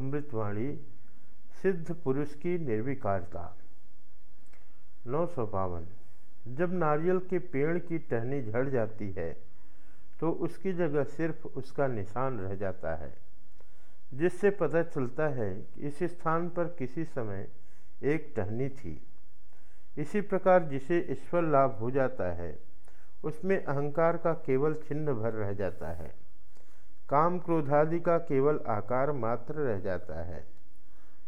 अमृतवाणी, सिद्ध पुरुष की निर्विकारता। नौ सौ बावन। जब नारियल के पेड़ की टहनी झड़ जाती है तो उसकी जगह सिर्फ़ उसका निशान रह जाता है, जिससे पता चलता है कि इस स्थान पर किसी समय एक टहनी थी। इसी प्रकार जिसे ईश्वर लाभ हो जाता है, उसमें अहंकार का केवल चिन्ह भर रह जाता है। काम क्रोधादि का केवल आकार मात्र रह जाता है।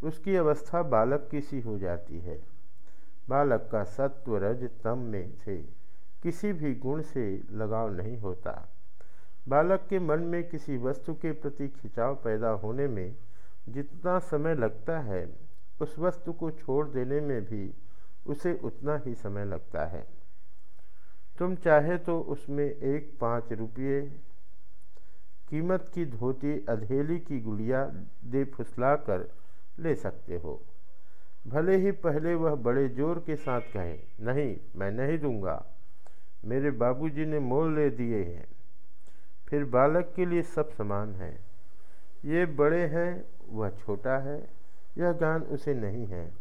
उसकी अवस्था बालक की सी हो जाती है। बालक का सत्व रज तम में से किसी भी गुण से लगाव नहीं होता। बालक के मन में किसी वस्तु के प्रति खिंचाव पैदा होने में जितना समय लगता है, उस वस्तु को छोड़ देने में भी उसे उतना ही समय लगता है। तुम चाहे तो उसमें एक पाँच रुपये कीमत की धोती अधेली की गुड़िया दे फुसला कर ले सकते हो। भले ही पहले वह बड़े ज़ोर के साथ कहे, नहीं, मैं नहीं दूँगा। मेरे बाबूजी ने मोल ले दिए हैं। फिर बालक के लिए सब समान है। ये बड़े हैं, वह छोटा है, यह ज्ञान उसे नहीं है।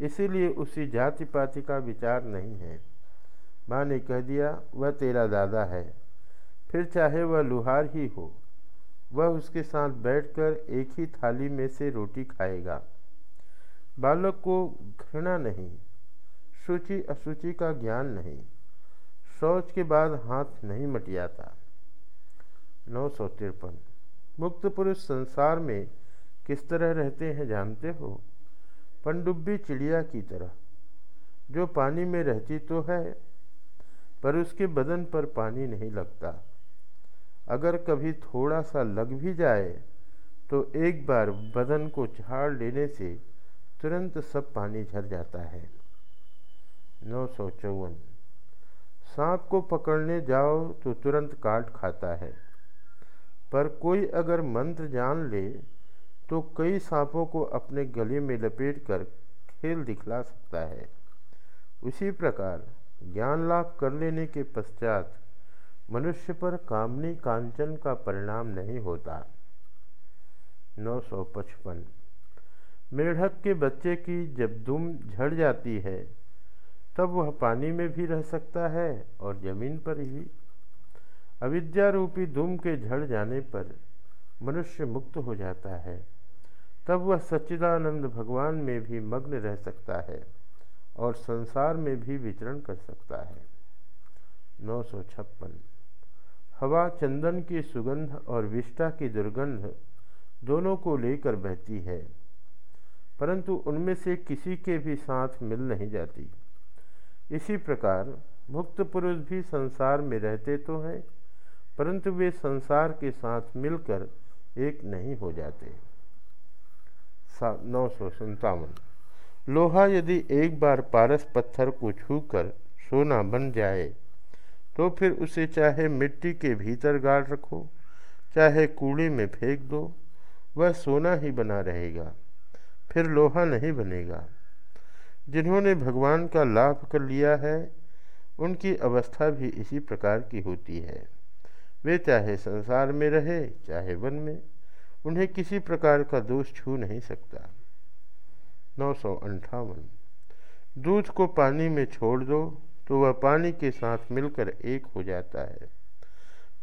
इसीलिए उसी जाति पाति का विचार नहीं है। माँ ने कह दिया, वह तेरा दादा है। फिर चाहे वह लुहार ही हो, वह उसके साथ बैठकर एक ही थाली में से रोटी खाएगा। बालक को घृणा नहीं, शुचि अशुचि का ज्ञान नहीं, शौच के बाद हाथ नहीं मटियाता। नौ सौ तिरपन, मुक्त पुरुष संसार में किस तरह रहते हैं जानते हो? पनडुब्बी चिड़िया की तरह, जो पानी में रहती तो है, पर उसके बदन पर पानी नहीं लगता। अगर कभी थोड़ा सा लग भी जाए तो एक बार बदन को झाड़ लेने से तुरंत सब पानी झर जाता है। नौ सौ चौवन। सांप को पकड़ने जाओ तो तुरंत काट खाता है। पर कोई अगर मंत्र जान ले तो कई सांपों को अपने गले में लपेट कर खेल दिखला सकता है। उसी प्रकार ज्ञान लाभ कर लेने के पश्चात मनुष्य पर कामनी कांचन का परिणाम नहीं होता। नौ सौ पचपन। मेढक के बच्चे की जब दुम झड़ जाती है, तब वह पानी में भी रह सकता है और ज़मीन पर ही। अविद्या रूपी दुम के झड़ जाने पर मनुष्य मुक्त हो जाता है। तब वह सच्चिदानंद भगवान में भी मग्न रह सकता है और संसार में भी विचरण कर सकता है। नौ सौ छप्पन। हवा चंदन की सुगंध और विष्टा की दुर्गंध दोनों को लेकर बहती है, परंतु उनमें से किसी के भी साथ मिल नहीं जाती। इसी प्रकार मुक्त पुरुष भी संसार में रहते तो हैं, परंतु वे संसार के साथ मिलकर एक नहीं हो जाते। नौ सौ संतावन लोहा यदि एक बार पारस पत्थर को छूकर सोना बन जाए तो फिर उसे चाहे मिट्टी के भीतर गाड़ रखो, चाहे कूड़े में फेंक दो, वह सोना ही बना रहेगा, फिर लोहा नहीं बनेगा। जिन्होंने भगवान का लाभ कर लिया है, उनकी अवस्था भी इसी प्रकार की होती है। वे चाहे संसार में रहे, चाहे वन में, उन्हें किसी प्रकार का दोष छू नहीं सकता। नौ सौ अंठावन। दूध को पानी में छोड़ दो तो वह पानी के साथ मिलकर एक हो जाता है।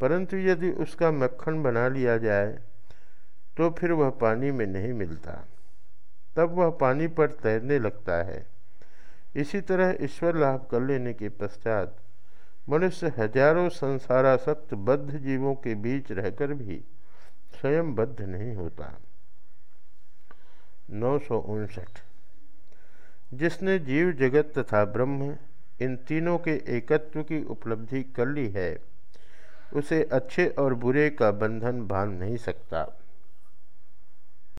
परंतु यदि उसका मक्खन बना लिया जाए तो फिर वह पानी में नहीं मिलता। तब वह पानी पर तैरने लगता है। इसी तरह ईश्वर लाभ कर लेने के पश्चात मनुष्य हज़ारों संसारासक्त बद्ध जीवों के बीच रहकर भी स्वयं बद्ध नहीं होता। नौ सौ उनसठ। जिसने जीव जगत तथा ब्रह्म इन तीनों के एकत्व की उपलब्धि कर ली है। उसे अच्छे और बुरे का बंधन बाँध नहीं सकता।